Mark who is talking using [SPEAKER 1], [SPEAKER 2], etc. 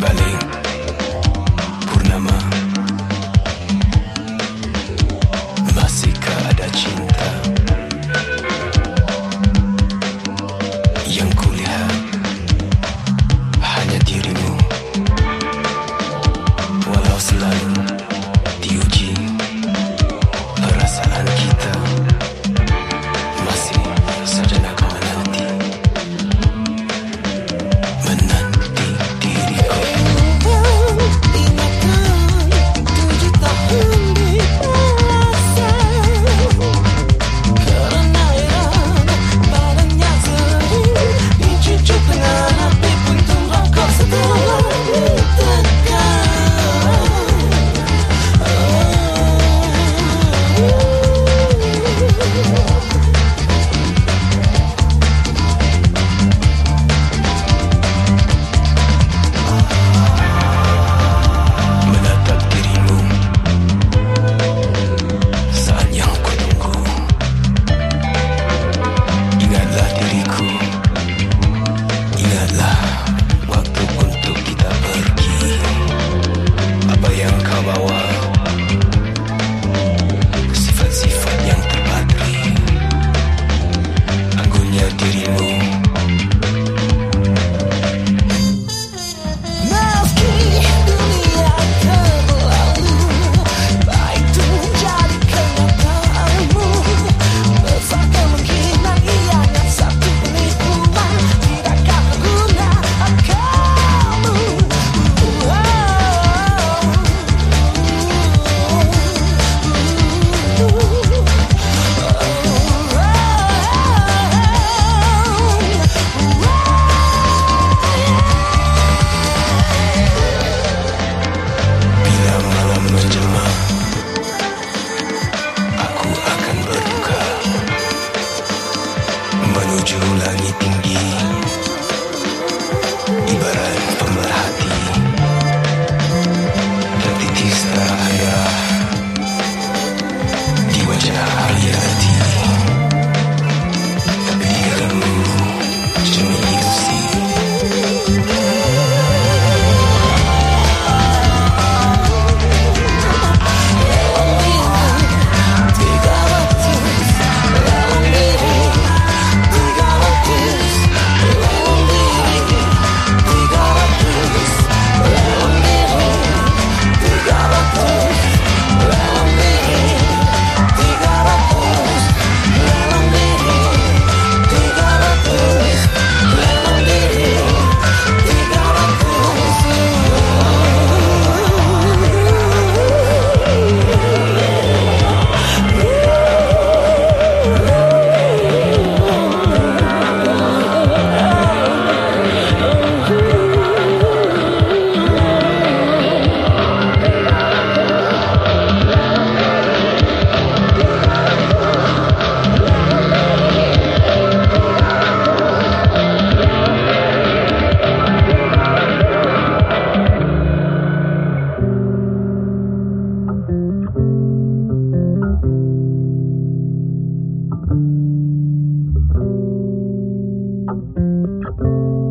[SPEAKER 1] balai 定义。Musik